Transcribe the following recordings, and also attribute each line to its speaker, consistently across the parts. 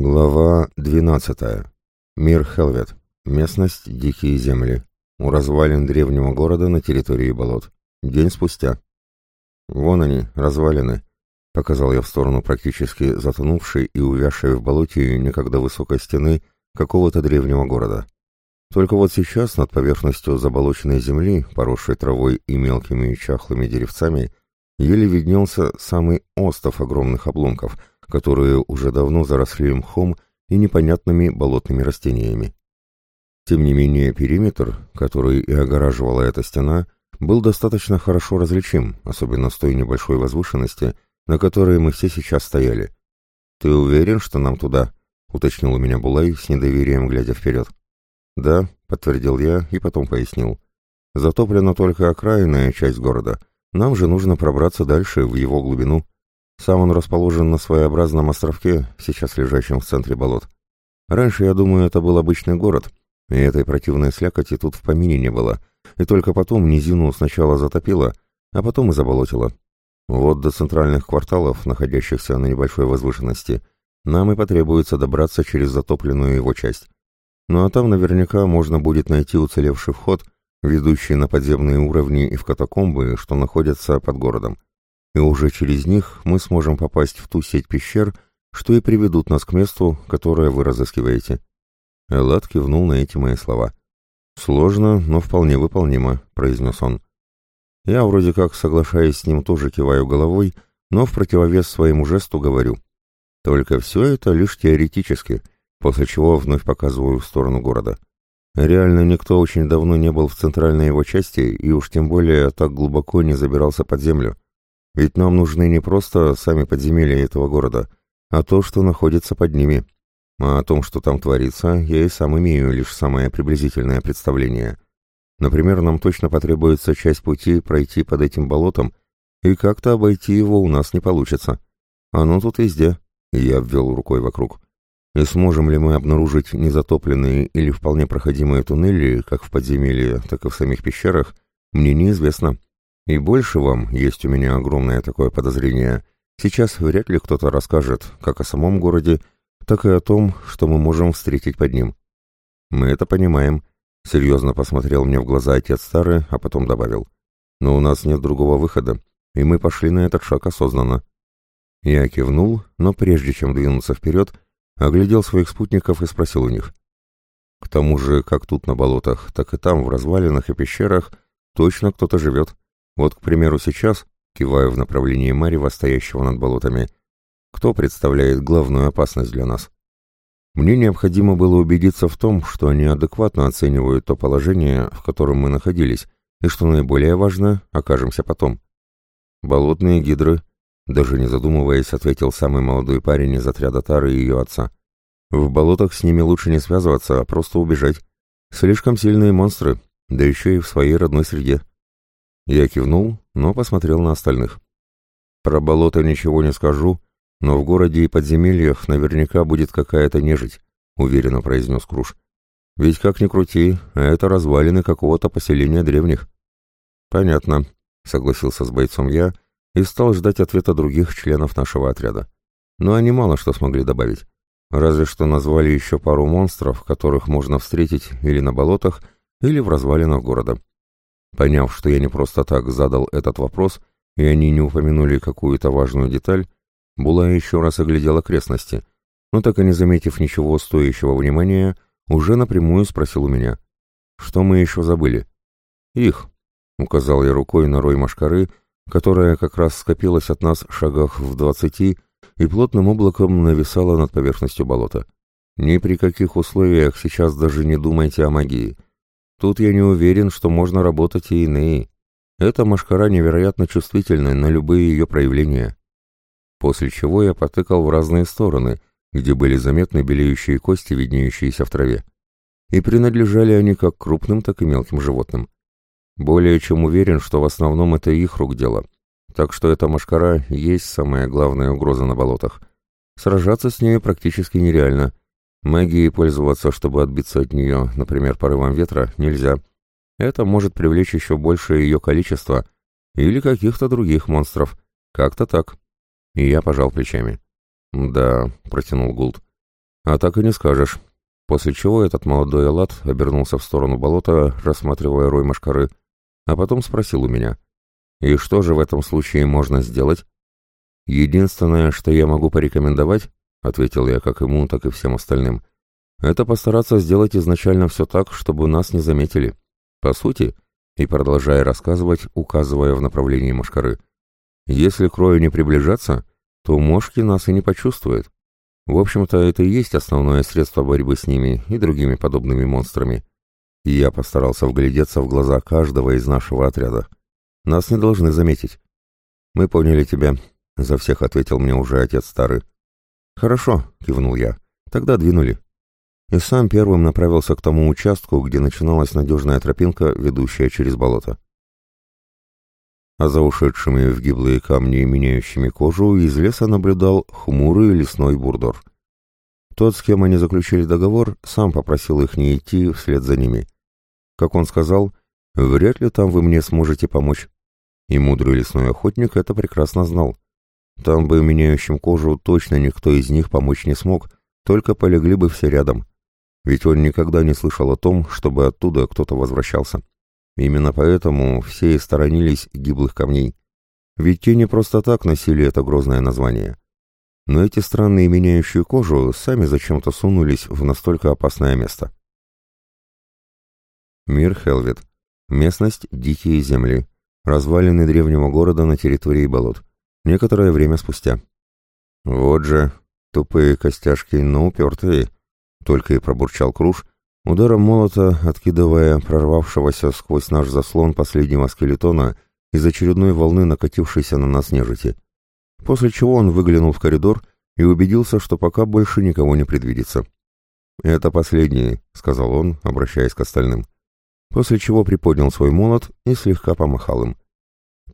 Speaker 1: Глава 12. Мир Хелвет. Местность Дикие земли. У развалин древнего города на территории болот. День спустя. «Вон они, развалины», — показал я в сторону практически затонувшей и увязшей в болоте некогда высокой стены какого-то древнего города. Только вот сейчас над поверхностью заболоченной земли, поросшей травой и мелкими чахлыми деревцами, еле виднелся самый остов огромных обломков — которые уже давно заросли мхом и непонятными болотными растениями. Тем не менее, периметр, который и огораживала эта стена, был достаточно хорошо различим, особенно с той небольшой возвышенности, на которой мы все сейчас стояли. «Ты уверен, что нам туда?» — уточнил у меня Булай с недоверием, глядя вперед. «Да», — подтвердил я и потом пояснил. «Затоплена только окраинная часть города. Нам же нужно пробраться дальше, в его глубину». Сам он расположен на своеобразном островке, сейчас лежащем в центре болот. Раньше, я думаю, это был обычный город, и этой противной слякоти тут в помине не было, и только потом низину сначала затопило, а потом и заболотило. Вот до центральных кварталов, находящихся на небольшой возвышенности, нам и потребуется добраться через затопленную его часть. Ну а там наверняка можно будет найти уцелевший вход, ведущий на подземные уровни и в катакомбы, что находятся под городом и уже через них мы сможем попасть в ту сеть пещер, что и приведут нас к месту, которое вы разыскиваете». Эллад кивнул на эти мои слова. «Сложно, но вполне выполнимо», — произнес он. Я вроде как, соглашаясь с ним, тоже киваю головой, но в противовес своему жесту говорю. Только все это лишь теоретически, после чего вновь показываю в сторону города. Реально никто очень давно не был в центральной его части и уж тем более так глубоко не забирался под землю. Ведь нам нужны не просто сами подземелья этого города, а то, что находится под ними. А о том, что там творится, я и сам имею лишь самое приблизительное представление. Например, нам точно потребуется часть пути пройти под этим болотом, и как-то обойти его у нас не получится. Оно тут везде, я обвел рукой вокруг. И сможем ли мы обнаружить незатопленные или вполне проходимые туннели, как в подземелье, так и в самих пещерах, мне неизвестно. И больше вам, есть у меня огромное такое подозрение, сейчас вряд ли кто-то расскажет как о самом городе, так и о том, что мы можем встретить под ним. Мы это понимаем, серьезно посмотрел мне в глаза отец старый, а потом добавил. Но у нас нет другого выхода, и мы пошли на этот шаг осознанно. Я кивнул, но прежде чем двинуться вперед, оглядел своих спутников и спросил у них. К тому же, как тут на болотах, так и там, в развалинах и пещерах, точно кто-то живет. Вот, к примеру, сейчас, киваю в направлении Марева, стоящего над болотами, кто представляет главную опасность для нас? Мне необходимо было убедиться в том, что они адекватно оценивают то положение, в котором мы находились, и, что наиболее важно, окажемся потом. Болотные гидры, даже не задумываясь, ответил самый молодой парень из отряда Тары и ее отца. В болотах с ними лучше не связываться, а просто убежать. Слишком сильные монстры, да еще и в своей родной среде. Я кивнул, но посмотрел на остальных. Про болото ничего не скажу, но в городе и подземельях наверняка будет какая-то нежить, уверенно произнес Круш. Ведь как ни крути, это развалины какого-то поселения древних. Понятно, согласился с бойцом я и стал ждать ответа других членов нашего отряда. Но они мало что смогли добавить. Разве что назвали еще пару монстров, которых можно встретить или на болотах, или в развалинах города. Поняв, что я не просто так задал этот вопрос, и они не упомянули какую-то важную деталь, Була еще раз оглядел окрестности, но так и не заметив ничего стоящего внимания, уже напрямую спросил у меня. «Что мы еще забыли?» «Их», — указал я рукой на рой машкары, которая как раз скопилась от нас шагах в двадцати и плотным облаком нависала над поверхностью болота. «Ни при каких условиях сейчас даже не думайте о магии. Тут я не уверен, что можно работать и иные. Эта машкара невероятно чувствительна на любые ее проявления. После чего я потыкал в разные стороны, где были заметны белеющие кости, виднеющиеся в траве. И принадлежали они как крупным, так и мелким животным. Более чем уверен, что в основном это их рук дело. Так что эта машкара есть самая главная угроза на болотах. Сражаться с ней практически нереально — Магией пользоваться, чтобы отбиться от нее, например, порывом ветра, нельзя. Это может привлечь еще большее ее количество или каких-то других монстров. Как-то так. И я пожал плечами. «Да», — протянул Гулд. А так и не скажешь. После чего этот молодой Аллат обернулся в сторону болота, рассматривая рой машкары, а потом спросил у меня, «И что же в этом случае можно сделать?» «Единственное, что я могу порекомендовать, — ответил я как ему, так и всем остальным, — это постараться сделать изначально все так, чтобы нас не заметили. По сути, и продолжая рассказывать, указывая в направлении Машкары, если к рою не приближаться, то мошки нас и не почувствуют. В общем-то, это и есть основное средство борьбы с ними и другими подобными монстрами. И я постарался вглядеться в глаза каждого из нашего отряда. Нас не должны заметить. Мы поняли тебя, за всех ответил мне уже отец старый. Хорошо, кивнул я. Тогда двинули. И сам первым направился к тому участку, где начиналась надежная тропинка, ведущая через болото. А за ушедшими в гиблые камни, меняющими кожу, из леса наблюдал хмурый лесной бурдор. Тот, с кем они заключили договор, сам попросил их не идти вслед за ними. Как он сказал, «Вряд ли там вы мне сможете помочь». И мудрый лесной охотник это прекрасно знал. Там бы меняющим кожу точно никто из них помочь не смог, только полегли бы все рядом. Ведь он никогда не слышал о том, чтобы оттуда кто-то возвращался. Именно поэтому все и сторонились гиблых камней. Ведь те не просто так носили это грозное название. Но эти странные меняющие кожу сами зачем-то сунулись в настолько опасное место. Мир Хелвет. Местность – дикие земли. Развалины древнего города на территории болот. Некоторое время спустя. «Вот же, тупые костяшки, но упертые», — только и пробурчал Круш, ударом молота откидывая прорвавшегося сквозь наш заслон последнего скелетона из очередной волны накатившейся на нас нежити. После чего он выглянул в коридор и убедился, что пока больше никого не предвидится. «Это последний», — сказал он, обращаясь к остальным. После чего приподнял свой молот и слегка помахал им.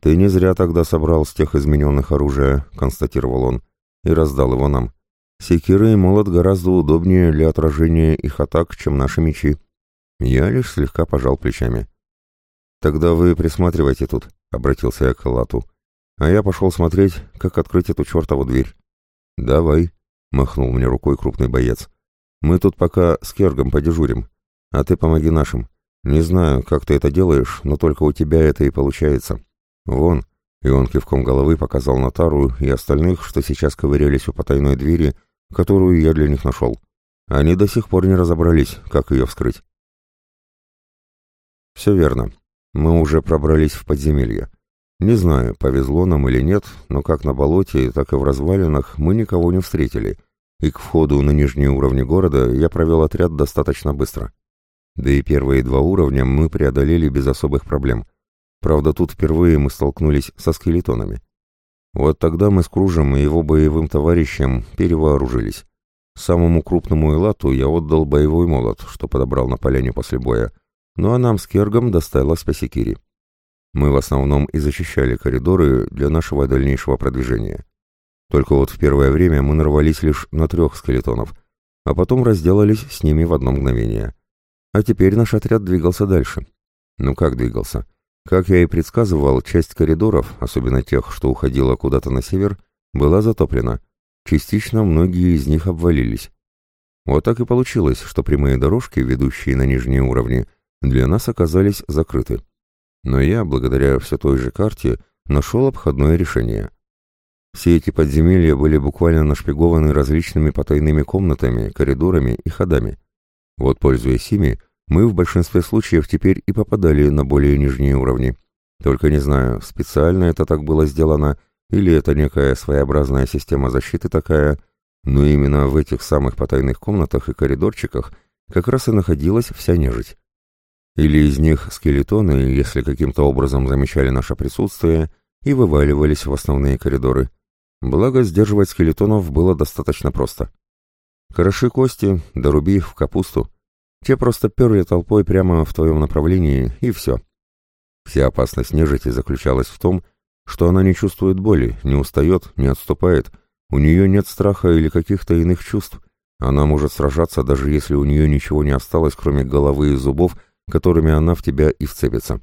Speaker 1: «Ты не зря тогда собрал с тех измененных оружия», — констатировал он, — «и раздал его нам. Секиры и молот гораздо удобнее для отражения их атак, чем наши мечи». Я лишь слегка пожал плечами. «Тогда вы присматривайте тут», — обратился я к Лату. «А я пошел смотреть, как открыть эту чертову дверь». «Давай», — махнул мне рукой крупный боец. «Мы тут пока с Кергом подежурим, а ты помоги нашим. Не знаю, как ты это делаешь, но только у тебя это и получается. «Вон», — и он кивком головы показал Натару и остальных, что сейчас ковырялись у потайной двери, которую я для них нашел. Они до сих пор не разобрались, как ее вскрыть. Все верно. Мы уже пробрались в подземелье. Не знаю, повезло нам или нет, но как на болоте, так и в развалинах мы никого не встретили, и к входу на нижние уровни города я провел отряд достаточно быстро. Да и первые два уровня мы преодолели без особых проблем. Правда, тут впервые мы столкнулись со скелетонами. Вот тогда мы с Кружем и его боевым товарищем перевооружились. Самому крупному Элату я отдал боевой молот, что подобрал на поляне после боя, ну а нам с Кергом досталось по секире. Мы в основном и защищали коридоры для нашего дальнейшего продвижения. Только вот в первое время мы нарвались лишь на трех скелетонов, а потом разделались с ними в одно мгновение. А теперь наш отряд двигался дальше. Ну как двигался? Как я и предсказывал, часть коридоров, особенно тех, что уходила куда-то на север, была затоплена. Частично многие из них обвалились. Вот так и получилось, что прямые дорожки, ведущие на нижние уровни, для нас оказались закрыты. Но я, благодаря все той же карте, нашел обходное решение. Все эти подземелья были буквально нашпигованы различными потайными комнатами, коридорами и ходами. Вот, пользуясь ими, мы в большинстве случаев теперь и попадали на более нижние уровни. Только не знаю, специально это так было сделано, или это некая своеобразная система защиты такая, но именно в этих самых потайных комнатах и коридорчиках как раз и находилась вся нежить. Или из них скелетоны, если каким-то образом замечали наше присутствие, и вываливались в основные коридоры. Благо, сдерживать скелетонов было достаточно просто. Хороши кости, доруби их в капусту. Те просто перли толпой прямо в твоем направлении, и все. Вся опасность нежити заключалась в том, что она не чувствует боли, не устает, не отступает, у нее нет страха или каких-то иных чувств. Она может сражаться, даже если у нее ничего не осталось, кроме головы и зубов, которыми она в тебя и вцепится.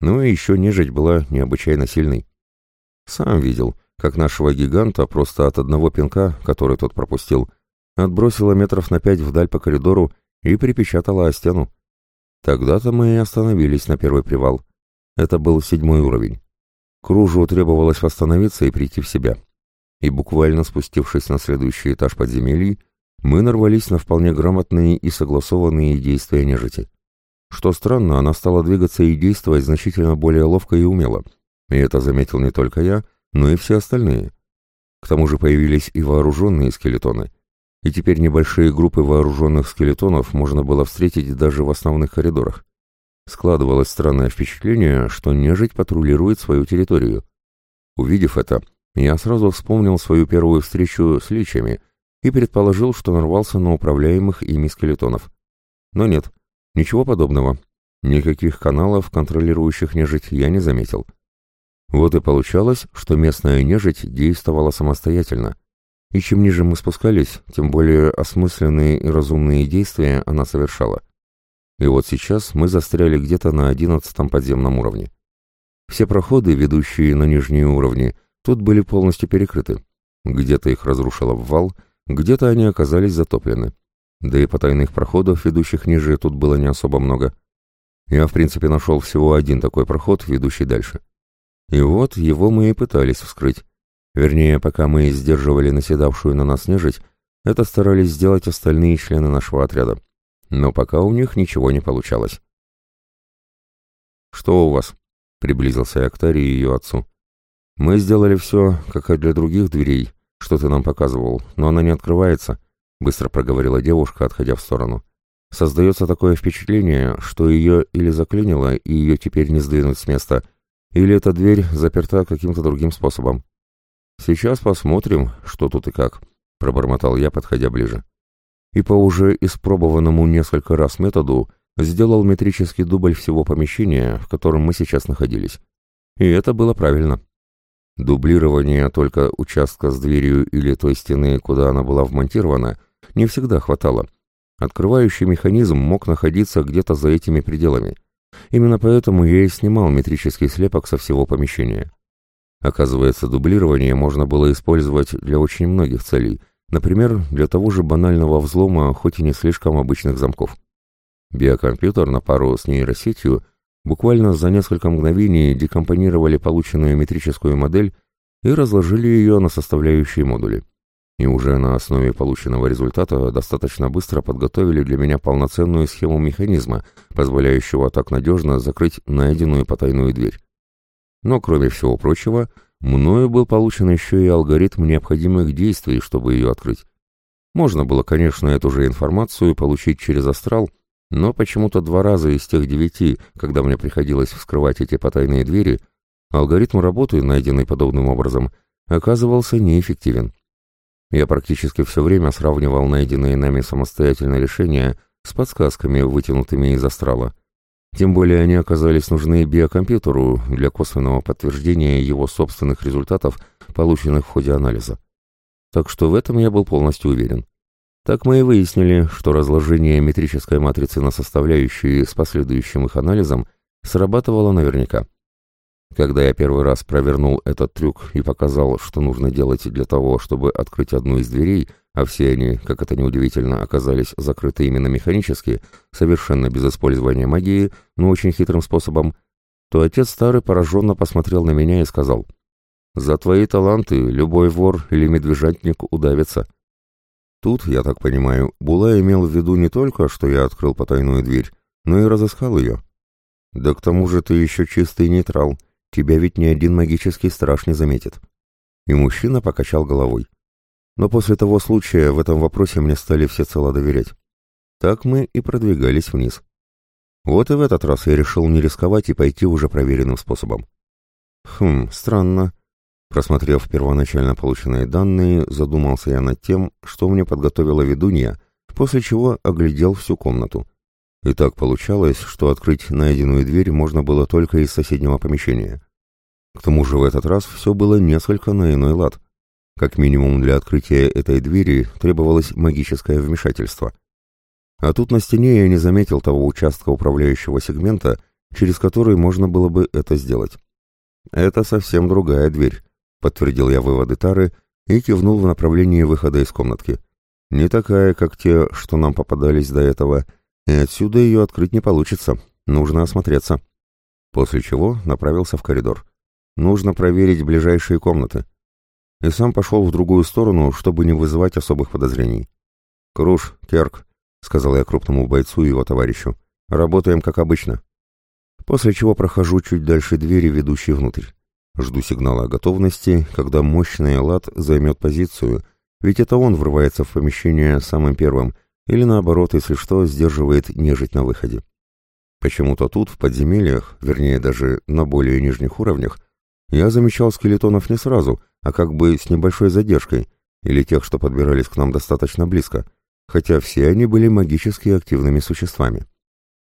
Speaker 1: Ну и еще нежить была необычайно сильной. Сам видел, как нашего гиганта просто от одного пинка, который тот пропустил, отбросила метров на пять вдаль по коридору и припечатала о стену. Тогда-то мы и остановились на первый привал. Это был седьмой уровень. Кружу требовалось восстановиться и прийти в себя. И буквально спустившись на следующий этаж подземелий, мы нарвались на вполне грамотные и согласованные действия нежити. Что странно, она стала двигаться и действовать значительно более ловко и умело. И это заметил не только я, но и все остальные. К тому же появились и вооруженные скелетоны. И теперь небольшие группы вооруженных скелетонов можно было встретить даже в основных коридорах. Складывалось странное впечатление, что нежить патрулирует свою территорию. Увидев это, я сразу вспомнил свою первую встречу с личами и предположил, что нарвался на управляемых ими скелетонов. Но нет, Ничего подобного. Никаких каналов, контролирующих нежить, я не заметил. Вот и получалось, что местная нежить действовала самостоятельно. И чем ниже мы спускались, тем более осмысленные и разумные действия она совершала. И вот сейчас мы застряли где-то на одиннадцатом подземном уровне. Все проходы, ведущие на нижние уровни, тут были полностью перекрыты. Где-то их разрушил обвал, где-то они оказались затоплены. Да и потайных проходов, ведущих ниже, тут было не особо много. Я, в принципе, нашел всего один такой проход, ведущий дальше. И вот его мы и пытались вскрыть. Вернее, пока мы сдерживали наседавшую на нас нежить, это старались сделать остальные члены нашего отряда. Но пока у них ничего не получалось. «Что у вас?» — приблизился Таре и ее отцу. «Мы сделали все, как и для других дверей, что ты нам показывал, но она не открывается быстро проговорила девушка, отходя в сторону. Создается такое впечатление, что ее или заклинило, и ее теперь не сдвинуть с места, или эта дверь заперта каким-то другим способом. «Сейчас посмотрим, что тут и как», — пробормотал я, подходя ближе. И по уже испробованному несколько раз методу сделал метрический дубль всего помещения, в котором мы сейчас находились. И это было правильно. Дублирование только участка с дверью или той стены, куда она была вмонтирована, не всегда хватало. Открывающий механизм мог находиться где-то за этими пределами. Именно поэтому я и снимал метрический слепок со всего помещения. Оказывается, дублирование можно было использовать для очень многих целей, например, для того же банального взлома, хоть и не слишком обычных замков. Биокомпьютер на пару с нейросетью буквально за несколько мгновений декомпонировали полученную метрическую модель и разложили ее на составляющие модули и уже на основе полученного результата достаточно быстро подготовили для меня полноценную схему механизма, позволяющего так надежно закрыть найденную потайную дверь. Но, кроме всего прочего, мною был получен еще и алгоритм необходимых действий, чтобы ее открыть. Можно было, конечно, эту же информацию получить через астрал, но почему-то два раза из тех девяти, когда мне приходилось вскрывать эти потайные двери, алгоритм работы, найденный подобным образом, оказывался неэффективен. Я практически все время сравнивал найденные нами самостоятельно решения с подсказками, вытянутыми из астрала. Тем более они оказались нужны биокомпьютеру для косвенного подтверждения его собственных результатов, полученных в ходе анализа. Так что в этом я был полностью уверен. Так мы и выяснили, что разложение метрической матрицы на составляющие с последующим их анализом срабатывало наверняка. Когда я первый раз провернул этот трюк и показал, что нужно делать для того, чтобы открыть одну из дверей, а все они, как это неудивительно, оказались закрыты именно механически, совершенно без использования магии, но очень хитрым способом, то отец старый пораженно посмотрел на меня и сказал, «За твои таланты любой вор или медвежатник удавится». Тут, я так понимаю, Була имел в виду не только, что я открыл потайную дверь, но и разыскал ее. «Да к тому же ты еще чистый нейтрал», Тебя ведь ни один магический страж не заметит. И мужчина покачал головой. Но после того случая в этом вопросе мне стали всецело доверять. Так мы и продвигались вниз. Вот и в этот раз я решил не рисковать и пойти уже проверенным способом. Хм, странно. Просмотрев первоначально полученные данные, задумался я над тем, что мне подготовила ведунья, после чего оглядел всю комнату. И так получалось, что открыть найденную дверь можно было только из соседнего помещения. К тому же в этот раз все было несколько на иной лад. Как минимум для открытия этой двери требовалось магическое вмешательство. А тут на стене я не заметил того участка управляющего сегмента, через который можно было бы это сделать. «Это совсем другая дверь», — подтвердил я выводы Тары и кивнул в направлении выхода из комнатки. Не такая, как те, что нам попадались до этого, и отсюда ее открыть не получится. Нужно осмотреться. После чего направился в коридор. Нужно проверить ближайшие комнаты. И сам пошел в другую сторону, чтобы не вызывать особых подозрений. «Круш, Керк», — сказал я крупному бойцу и его товарищу, — «работаем как обычно». После чего прохожу чуть дальше двери, ведущей внутрь. Жду сигнала о готовности, когда мощный лад займет позицию, ведь это он врывается в помещение самым первым, или наоборот, если что, сдерживает нежить на выходе. Почему-то тут, в подземельях, вернее даже на более нижних уровнях, я замечал скелетонов не сразу, а как бы с небольшой задержкой, или тех, что подбирались к нам достаточно близко, хотя все они были магически активными существами.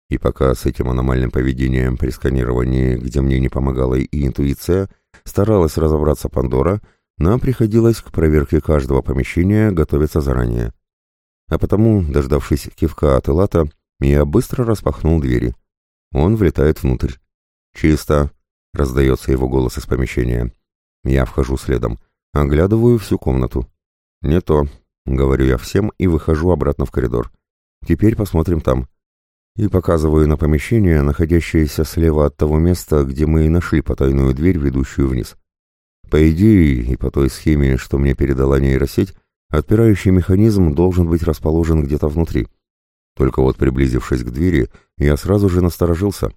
Speaker 1: И пока с этим аномальным поведением при сканировании, где мне не помогала и интуиция, старалась разобраться Пандора, нам приходилось к проверке каждого помещения готовиться заранее. А потому, дождавшись кивка от Элата, я быстро распахнул двери. Он влетает внутрь. «Чисто!» — раздается его голос из помещения. Я вхожу следом, оглядываю всю комнату. «Не то», — говорю я всем и выхожу обратно в коридор. «Теперь посмотрим там». И показываю на помещение, находящееся слева от того места, где мы и нашли потайную дверь, ведущую вниз. По идее, и по той схеме, что мне передала нейросеть, Отпирающий механизм должен быть расположен где-то внутри. Только вот приблизившись к двери, я сразу же насторожился.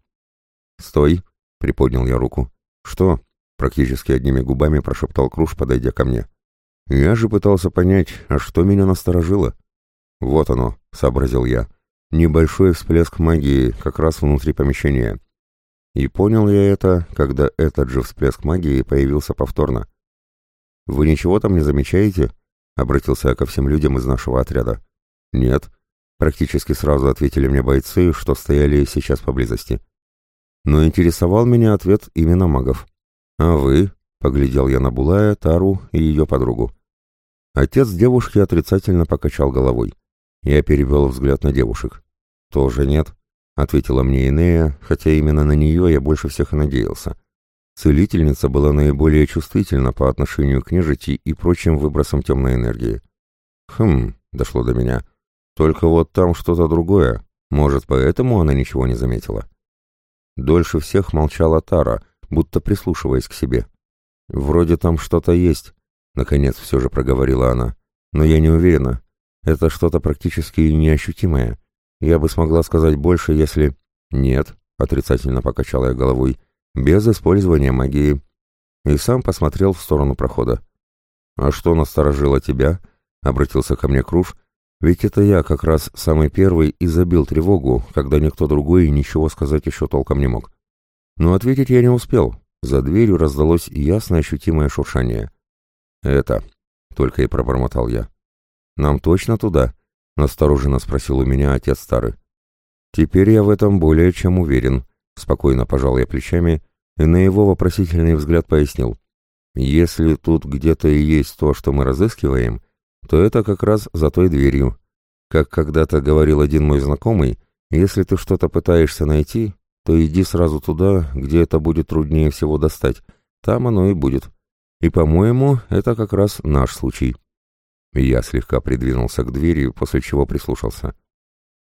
Speaker 1: «Стой!» — приподнял я руку. «Что?» — практически одними губами прошептал Круш, подойдя ко мне. «Я же пытался понять, а что меня насторожило?» «Вот оно», — сообразил я. «Небольшой всплеск магии как раз внутри помещения». И понял я это, когда этот же всплеск магии появился повторно. «Вы ничего там не замечаете?» — обратился я ко всем людям из нашего отряда. «Нет», — практически сразу ответили мне бойцы, что стояли сейчас поблизости. Но интересовал меня ответ именно магов. «А вы?» — поглядел я на Булая, Тару и ее подругу. Отец девушки отрицательно покачал головой. Я перевел взгляд на девушек. «Тоже нет», — ответила мне Инея, хотя именно на нее я больше всех и надеялся. Целительница была наиболее чувствительна по отношению к нежити и прочим выбросам темной энергии. Хм, дошло до меня. Только вот там что-то другое. Может, поэтому она ничего не заметила. Дольше всех молчала Тара, будто прислушиваясь к себе. «Вроде там что-то есть», — наконец все же проговорила она. «Но я не уверена. Это что-то практически неощутимое. Я бы смогла сказать больше, если...» «Нет», — отрицательно покачала я головой, — без использования магии. И сам посмотрел в сторону прохода. «А что насторожило тебя?» — обратился ко мне Круш. «Ведь это я как раз самый первый и забил тревогу, когда никто другой ничего сказать еще толком не мог. Но ответить я не успел. За дверью раздалось ясно ощутимое шуршание. «Это...» — только и пробормотал я. «Нам точно туда?» — настороженно спросил у меня отец старый. «Теперь я в этом более чем уверен», Спокойно пожал я плечами и на его вопросительный взгляд пояснил. Если тут где-то и есть то, что мы разыскиваем, то это как раз за той дверью. Как когда-то говорил один мой знакомый, если ты что-то пытаешься найти, то иди сразу туда, где это будет труднее всего достать. Там оно и будет. И, по-моему, это как раз наш случай. Я слегка придвинулся к двери, после чего прислушался.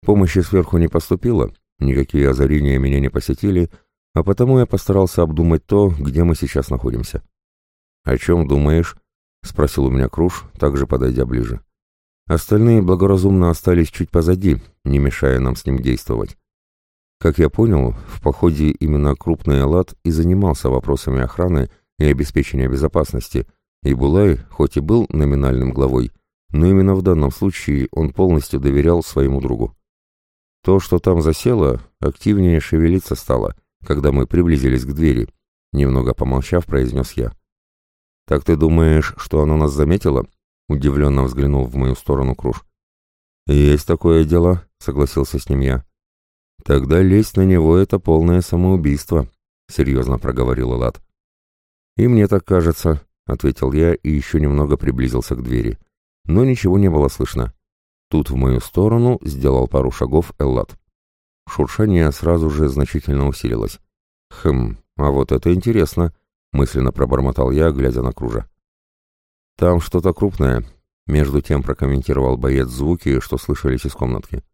Speaker 1: Помощи сверху не поступило, Никакие озарения меня не посетили, а потому я постарался обдумать то, где мы сейчас находимся. «О чем думаешь?» — спросил у меня Круш, также подойдя ближе. Остальные благоразумно остались чуть позади, не мешая нам с ним действовать. Как я понял, в походе именно крупный Аллат и занимался вопросами охраны и обеспечения безопасности, и Булай, хоть и был номинальным главой, но именно в данном случае он полностью доверял своему другу. То, что там засело, активнее шевелиться стало, когда мы приблизились к двери. Немного помолчав, произнес я. «Так ты думаешь, что оно нас заметило?» Удивленно взглянул в мою сторону Круш. «Есть такое дело», — согласился с ним я. «Тогда лезть на него — это полное самоубийство», — серьезно проговорил Лад. «И мне так кажется», — ответил я и еще немного приблизился к двери. Но ничего не было слышно. Тут в мою сторону сделал пару шагов Эллад. Шуршание сразу же значительно усилилось. «Хм, а вот это интересно», — мысленно пробормотал я, глядя на кружа. «Там что-то крупное. Между тем прокомментировал боец звуки, что слышались из комнатки.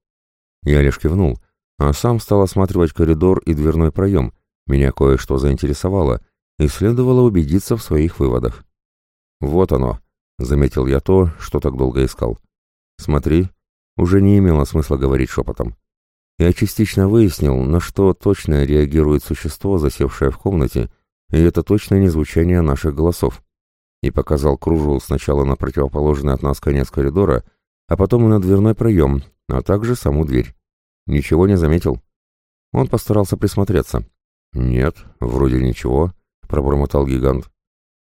Speaker 1: Я лишь кивнул, а сам стал осматривать коридор и дверной проем. Меня кое-что заинтересовало, и следовало убедиться в своих выводах. «Вот оно», — заметил я то, что так долго искал. «Смотри», уже не имело смысла говорить шепотом. Я частично выяснил, на что точно реагирует существо, засевшее в комнате, и это точно не звучание наших голосов. И показал кружу сначала на противоположный от нас конец коридора, а потом и на дверной проем, а также саму дверь. Ничего не заметил. Он постарался присмотреться. «Нет, вроде ничего», — пробормотал гигант.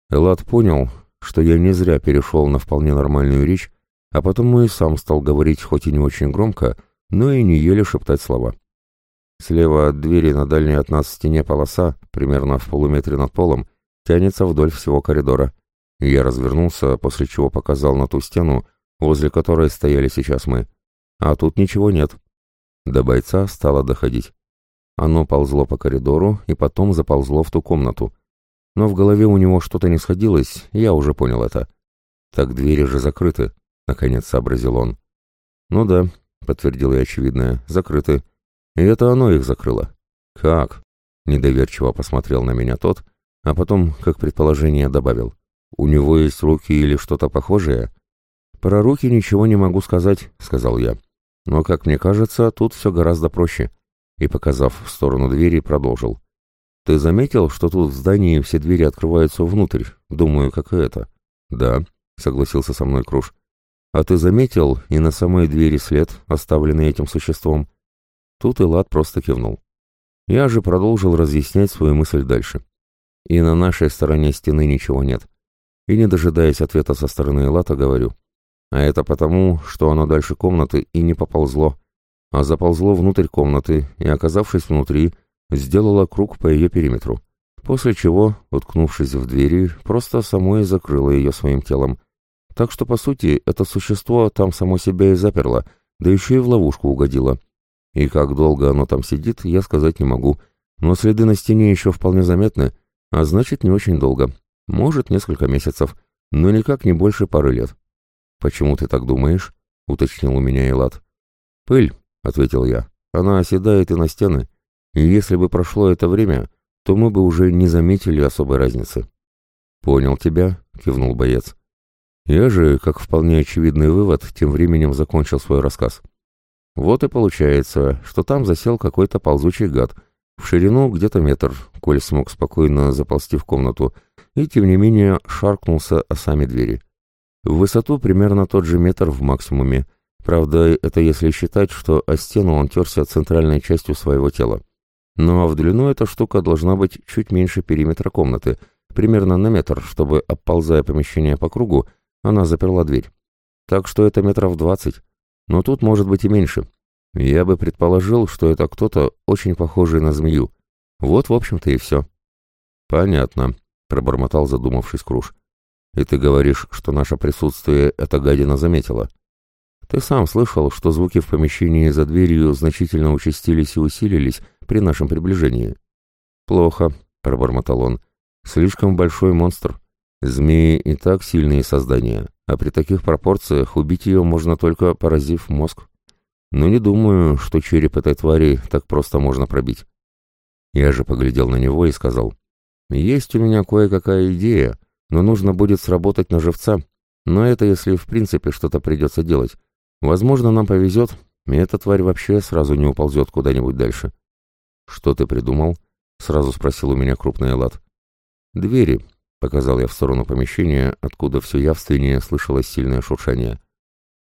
Speaker 1: Элад понял, что я не зря перешел на вполне нормальную речь, а потом и сам стал говорить хоть и не очень громко, но и не еле шептать слова. Слева от двери на дальней от нас стене полоса, примерно в полуметре над полом, тянется вдоль всего коридора. Я развернулся, после чего показал на ту стену, возле которой стояли сейчас мы. А тут ничего нет. До бойца стало доходить. Оно ползло по коридору и потом заползло в ту комнату. Но в голове у него что-то не сходилось, я уже понял это. Так двери же закрыты, наконец сообразил он. Ну да, подтвердил я очевидное, закрыты. И это оно их закрыло. Как? Недоверчиво посмотрел на меня тот, а потом, как предположение, добавил. У него есть руки или что-то похожее? Про руки ничего не могу сказать, сказал я. Но, как мне кажется, тут все гораздо проще. И, показав в сторону двери, продолжил. Ты заметил, что тут в здании все двери открываются внутрь? Думаю, как и это. Да, согласился со мной Круш. А ты заметил и на самой двери след, оставленный этим существом? Тут Элад просто кивнул. Я же продолжил разъяснять свою мысль дальше. И на нашей стороне стены ничего нет. И не дожидаясь ответа со стороны Элата, говорю. А это потому, что оно дальше комнаты и не поползло, а заползло внутрь комнаты и, оказавшись внутри, сделало круг по ее периметру, после чего, уткнувшись в двери, просто само и закрыло ее своим телом, так что, по сути, это существо там само себя и заперло, да еще и в ловушку угодило. И как долго оно там сидит, я сказать не могу, но следы на стене еще вполне заметны, а значит, не очень долго. Может, несколько месяцев, но никак не больше пары лет. «Почему ты так думаешь?» — уточнил у меня Элат. «Пыль», — ответил я, — «она оседает и на стены, и если бы прошло это время, то мы бы уже не заметили особой разницы». «Понял тебя», — кивнул боец. Я же, как вполне очевидный вывод, тем временем закончил свой рассказ. Вот и получается, что там засел какой-то ползучий гад, в ширину где-то метр, коль смог спокойно заползти в комнату, и тем не менее шаркнулся о сами двери. В высоту примерно тот же метр в максимуме, правда, это если считать, что о стену он терся центральной частью своего тела. Ну а в длину эта штука должна быть чуть меньше периметра комнаты, примерно на метр, чтобы, обползая помещение по кругу, она заперла дверь. Так что это метров двадцать. Но тут может быть и меньше. Я бы предположил, что это кто-то очень похожий на змею. Вот, в общем-то, и все. Понятно, пробормотал задумавшись Круш. И ты говоришь, что наше присутствие эта гадина заметила. Ты сам слышал, что звуки в помещении за дверью значительно участились и усилились при нашем приближении. Плохо, пробормотал он. Слишком большой монстр. Змеи и так сильные создания, а при таких пропорциях убить ее можно только поразив мозг. Но не думаю, что череп этой твари так просто можно пробить. Я же поглядел на него и сказал, «Есть у меня кое-какая идея, но нужно будет сработать на живца. Но это если в принципе что-то придется делать. Возможно, нам повезет, и эта тварь вообще сразу не уползет куда-нибудь дальше». «Что ты придумал?» — сразу спросил у меня крупный лад. «Двери», — показал я в сторону помещения, откуда все явственнее слышалось сильное шуршание.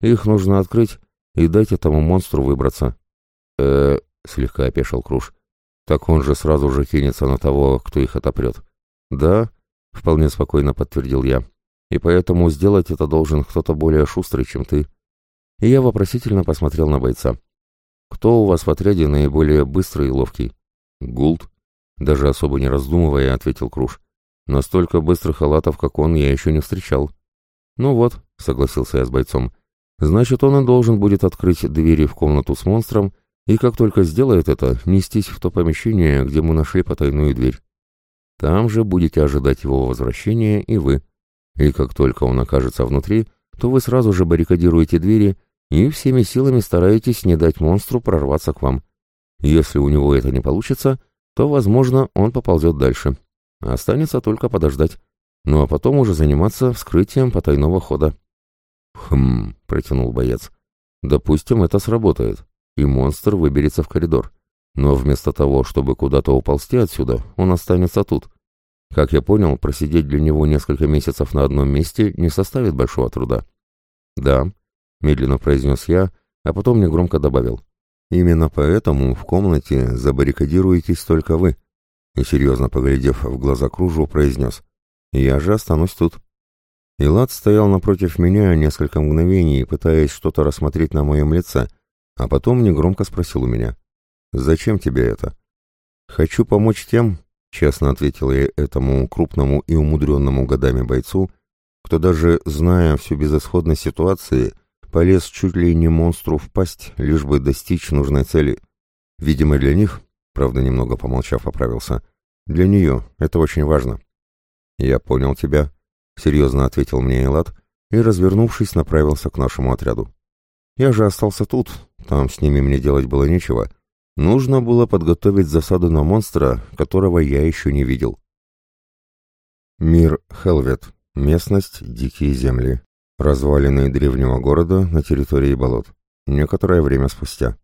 Speaker 1: «Их нужно открыть и дать этому монстру выбраться». «Э-э», слегка опешил Круш. «Так он же сразу же кинется на того, кто их отопрет». «Да», — вполне спокойно подтвердил я. «И поэтому сделать это должен кто-то более шустрый, чем ты». И я вопросительно посмотрел на бойца. «Кто у вас в отряде наиболее быстрый и ловкий?» «Гулд», — даже особо не раздумывая, ответил Круш. Настолько быстрых халатов, как он, я еще не встречал. Ну вот, согласился я с бойцом. Значит, он и должен будет открыть двери в комнату с монстром, и как только сделает это, нестись в то помещение, где мы нашли потайную дверь. Там же будете ожидать его возвращения и вы. И как только он окажется внутри, то вы сразу же баррикадируете двери и всеми силами стараетесь не дать монстру прорваться к вам. Если у него это не получится, то, возможно, он поползет дальше. Останется только подождать. Ну а потом уже заниматься вскрытием потайного хода. «Хм», — протянул боец. «Допустим, это сработает, и монстр выберется в коридор. Но вместо того, чтобы куда-то уползти отсюда, он останется тут. Как я понял, просидеть для него несколько месяцев на одном месте не составит большого труда». «Да», — медленно произнес я, а потом негромко добавил. «Именно поэтому в комнате забаррикадируетесь только вы». И серьезно поглядев в глаза кружу, произнес. «Я же останусь тут». Илад стоял напротив меня несколько мгновений, пытаясь что-то рассмотреть на моем лице, а потом негромко спросил у меня. «Зачем тебе это?» «Хочу помочь тем», — честно ответил я этому крупному и умудренному годами бойцу, кто даже, зная всю безысходность ситуации, полез чуть ли не монстру в пасть, лишь бы достичь нужной цели. Видимо, для них, правда, немного помолчав, оправился, для нее это очень важно. «Я понял тебя», — серьезно ответил мне Элат и, развернувшись, направился к нашему отряду. Я же остался тут, там с ними мне делать было нечего. Нужно было подготовить засаду на монстра, которого я еще не видел. Мир Хелвет. Местность Дикие земли. Развалины древнего города на территории болот. Некоторое время спустя.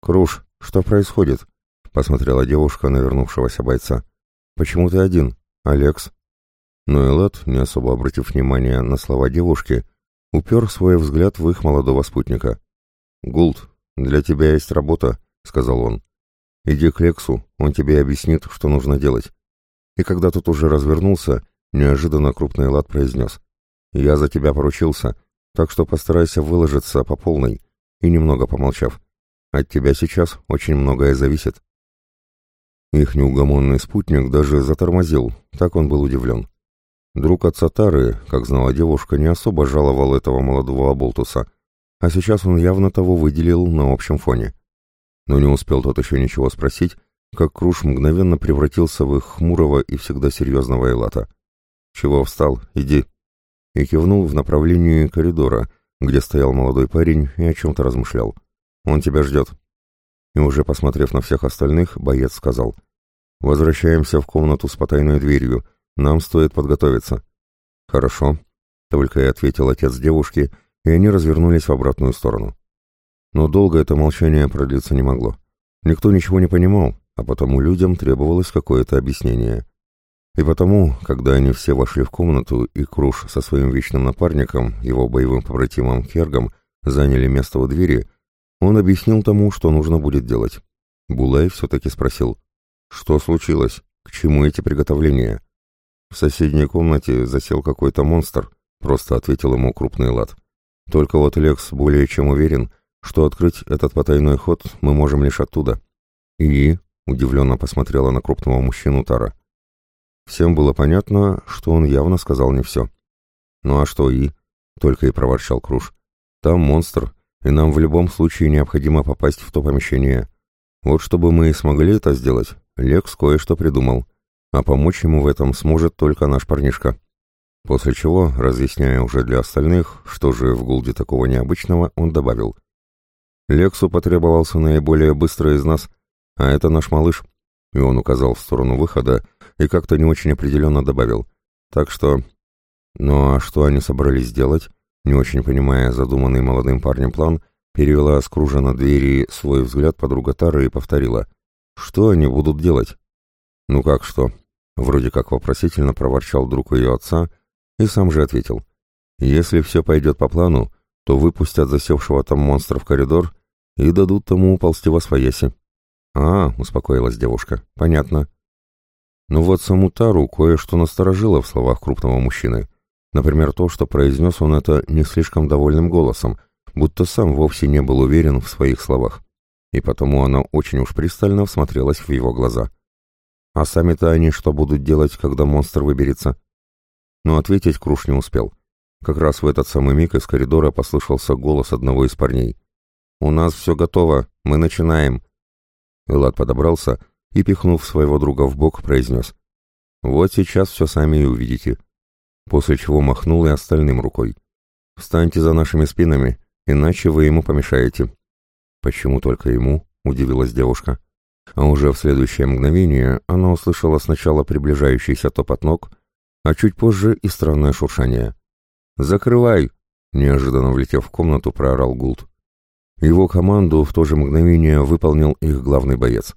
Speaker 1: «Круш, что происходит?» — посмотрела девушка на вернувшегося бойца. «Почему ты один? Алекс?» Но Элат, не особо обратив внимания на слова девушки, упер свой взгляд в их молодого спутника. «Гулд, для тебя есть работа», — сказал он. «Иди к Лексу, он тебе объяснит, что нужно делать». И когда тот уже развернулся, неожиданно крупный Элат произнес. «Я за тебя поручился, так что постарайся выложиться по полной». И немного помолчав. «От тебя сейчас очень многое зависит». Их неугомонный спутник даже затормозил, так он был удивлен. Друг отца Тары, как знала девушка, не особо жаловал этого молодого оболтуса, а сейчас он явно того выделил на общем фоне. Но не успел тот еще ничего спросить, как Круш мгновенно превратился в их хмурого и всегда серьезного Элата. «Чего встал? Иди!» И кивнул в направлении коридора, где стоял молодой парень и о чем-то размышлял. «Он тебя ждет». И уже посмотрев на всех остальных, боец сказал. «Возвращаемся в комнату с потайной дверью, нам стоит подготовиться». «Хорошо», — только и ответил отец девушки, и они развернулись в обратную сторону. Но долго это молчание продлиться не могло. Никто ничего не понимал, а потому людям требовалось какое-то объяснение. И потому, когда они все вошли в комнату, и Круш со своим вечным напарником, его боевым побратимом Кергом, заняли место у двери, он объяснил тому, что нужно будет делать. Булай все-таки спросил, что случилось, к чему эти приготовления? В соседней комнате засел какой-то монстр, просто ответил ему крупный лад. Только вот Лекс более чем уверен, что открыть этот потайной ход мы можем лишь оттуда. И удивленно посмотрела на крупного мужчину Тара. Всем было понятно, что он явно сказал не все. «Ну а что и?» — только и проворчал Круш. «Там монстр, и нам в любом случае необходимо попасть в то помещение. Вот чтобы мы и смогли это сделать, Лекс кое-что придумал а помочь ему в этом сможет только наш парнишка. После чего, разъясняя уже для остальных, что же в Гулде такого необычного, он добавил. «Лексу потребовался наиболее быстрый из нас, а это наш малыш». И он указал в сторону выхода и как-то не очень определенно добавил. «Так что...» «Ну а что они собрались делать?» Не очень понимая задуманный молодым парнем план, перевела с двери свой взгляд подруга Тары и повторила. «Что они будут делать?» «Ну как что?» Вроде как вопросительно проворчал друг ее отца и сам же ответил. «Если все пойдет по плану, то выпустят засевшего там монстра в коридор и дадут тому уползти во свояси». «А, — успокоилась девушка, — понятно». Но вот саму Тару кое-что насторожило в словах крупного мужчины. Например, то, что произнес он это не слишком довольным голосом, будто сам вовсе не был уверен в своих словах. И потому она очень уж пристально всмотрелась в его глаза. А сами-то они что будут делать, когда монстр выберется? Но ответить Круш не успел. Как раз в этот самый миг из коридора послышался голос одного из парней. «У нас все готово, мы начинаем». Элад подобрался и, пихнув своего друга в бок, произнес. «Вот сейчас все сами и увидите». После чего махнул и остальным рукой. Встаньте за нашими спинами, иначе вы ему помешаете». «Почему только ему?» — удивилась девушка. А уже в следующее мгновение она услышала сначала приближающийся топот ног, а чуть позже и странное шуршание. «Закрывай!» — неожиданно влетев в комнату, проорал Гулт. Его команду в то же мгновение выполнил их главный боец.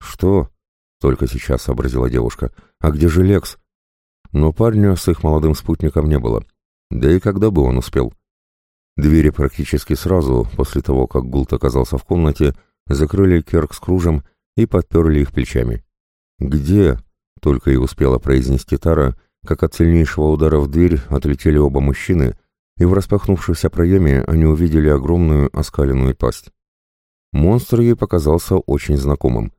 Speaker 1: «Что?» — только сейчас сообразила девушка. «А где же Лекс?» Но парня с их молодым спутником не было. Да и когда бы он успел? Двери практически сразу, после того, как Гулт оказался в комнате, закрыли Керк с кружем и подперли их плечами. «Где?» — только и успела произнести Тара, как от сильнейшего удара в дверь отлетели оба мужчины, и в распахнувшемся проеме они увидели огромную оскаленную пасть. Монстр ей показался очень знакомым.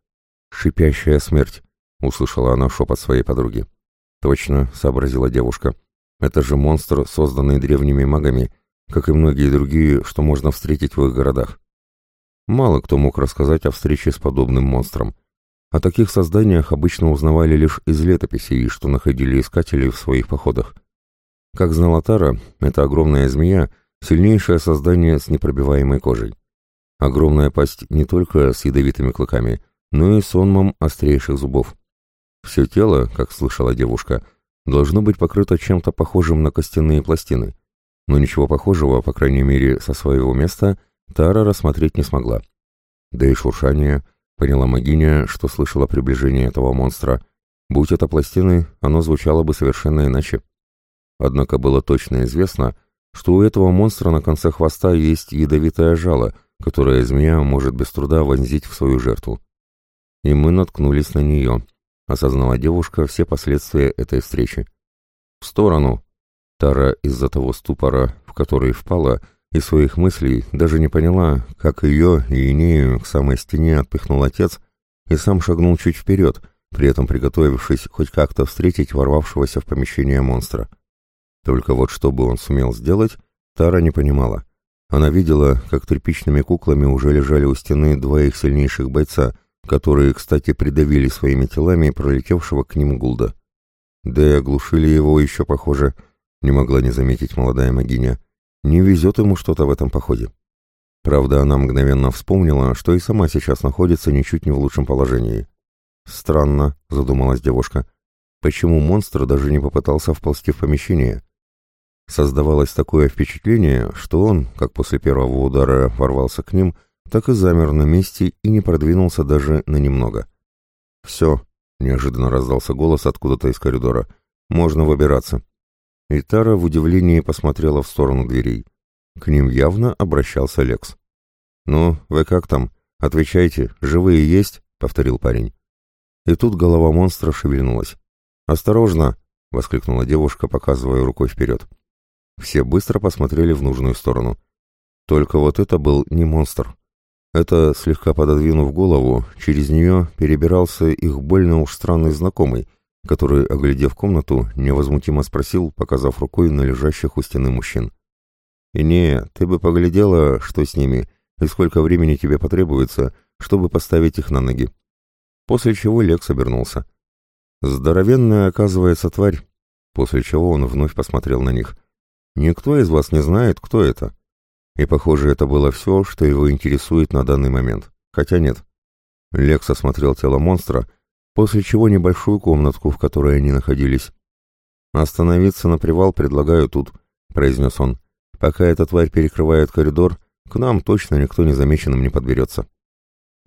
Speaker 1: «Шипящая смерть», — услышала она шепот своей подруги. «Точно», — сообразила девушка. «Это же монстр, созданный древними магами, как и многие другие, что можно встретить в их городах». Мало кто мог рассказать о встрече с подобным монстром. О таких созданиях обычно узнавали лишь из летописей, что находили искатели в своих походах. Как знала Тара, это огромная змея — сильнейшее создание с непробиваемой кожей. Огромная пасть не только с ядовитыми клыками, но и сонмом острейших зубов. Все тело, как слышала девушка, должно быть покрыто чем-то похожим на костяные пластины, но ничего похожего, по крайней мере, со своего места, Тара рассмотреть не смогла. Да и шуршание, поняла Магиня, что слышала приближение этого монстра. Будь это пластины, оно звучало бы совершенно иначе. Однако было точно известно, что у этого монстра на конце хвоста есть ядовитое жало, которое змея может без труда вонзить в свою жертву. И мы наткнулись на нее, осознала девушка все последствия этой встречи. «В сторону!» Тара из-за того ступора, в который впала, и своих мыслей даже не поняла, как ее и Инею к самой стене отпихнул отец и сам шагнул чуть вперед, при этом приготовившись хоть как-то встретить ворвавшегося в помещение монстра. Только вот что бы он сумел сделать, Тара не понимала. Она видела, как тряпичными куклами уже лежали у стены два их сильнейших бойца, которые, кстати, придавили своими телами пролетевшего к ним Гулда. Да и оглушили его еще, похоже, не могла не заметить молодая могиня. Не везет ему что-то в этом походе. Правда, она мгновенно вспомнила, что и сама сейчас находится ничуть не в лучшем положении. «Странно», — задумалась девушка, — «почему монстр даже не попытался вползти в помещение?» Создавалось такое впечатление, что он, как после первого удара ворвался к ним, так и замер на месте и не продвинулся даже на немного. «Все», — неожиданно раздался голос откуда-то из коридора, — «можно выбираться». И Тара в удивлении посмотрела в сторону дверей. К ним явно обращался Лекс. «Ну, вы как там? Отвечайте, живые есть?» — повторил парень. И тут голова монстра шевельнулась. «Осторожно!» — воскликнула девушка, показывая рукой вперед. Все быстро посмотрели в нужную сторону. Только вот это был не монстр. Это, слегка пододвинув голову, через нее перебирался их больно уж странный знакомый — который, оглядев комнату, невозмутимо спросил, показав рукой на лежащих у стены мужчин. «И не, ты бы поглядела, что с ними, и сколько времени тебе потребуется, чтобы поставить их на ноги». После чего Лекс обернулся. «Здоровенная, оказывается, тварь», после чего он вновь посмотрел на них. «Никто из вас не знает, кто это». И, похоже, это было все, что его интересует на данный момент. Хотя нет. Лекс осмотрел тело монстра, после чего небольшую комнатку, в которой они находились. «Остановиться на привал предлагаю тут», — произнес он. «Пока эта тварь перекрывает коридор, к нам точно никто незамеченным не подберется».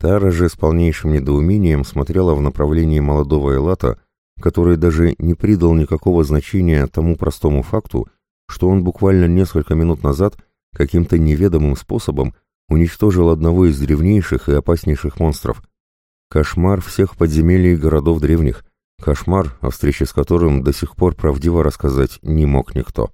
Speaker 1: Тара же с полнейшим недоумением смотрела в направлении молодого Элата, который даже не придал никакого значения тому простому факту, что он буквально несколько минут назад каким-то неведомым способом уничтожил одного из древнейших и опаснейших монстров — Кошмар всех подземелий городов древних. Кошмар, о встрече с которым до сих пор правдиво рассказать не мог никто.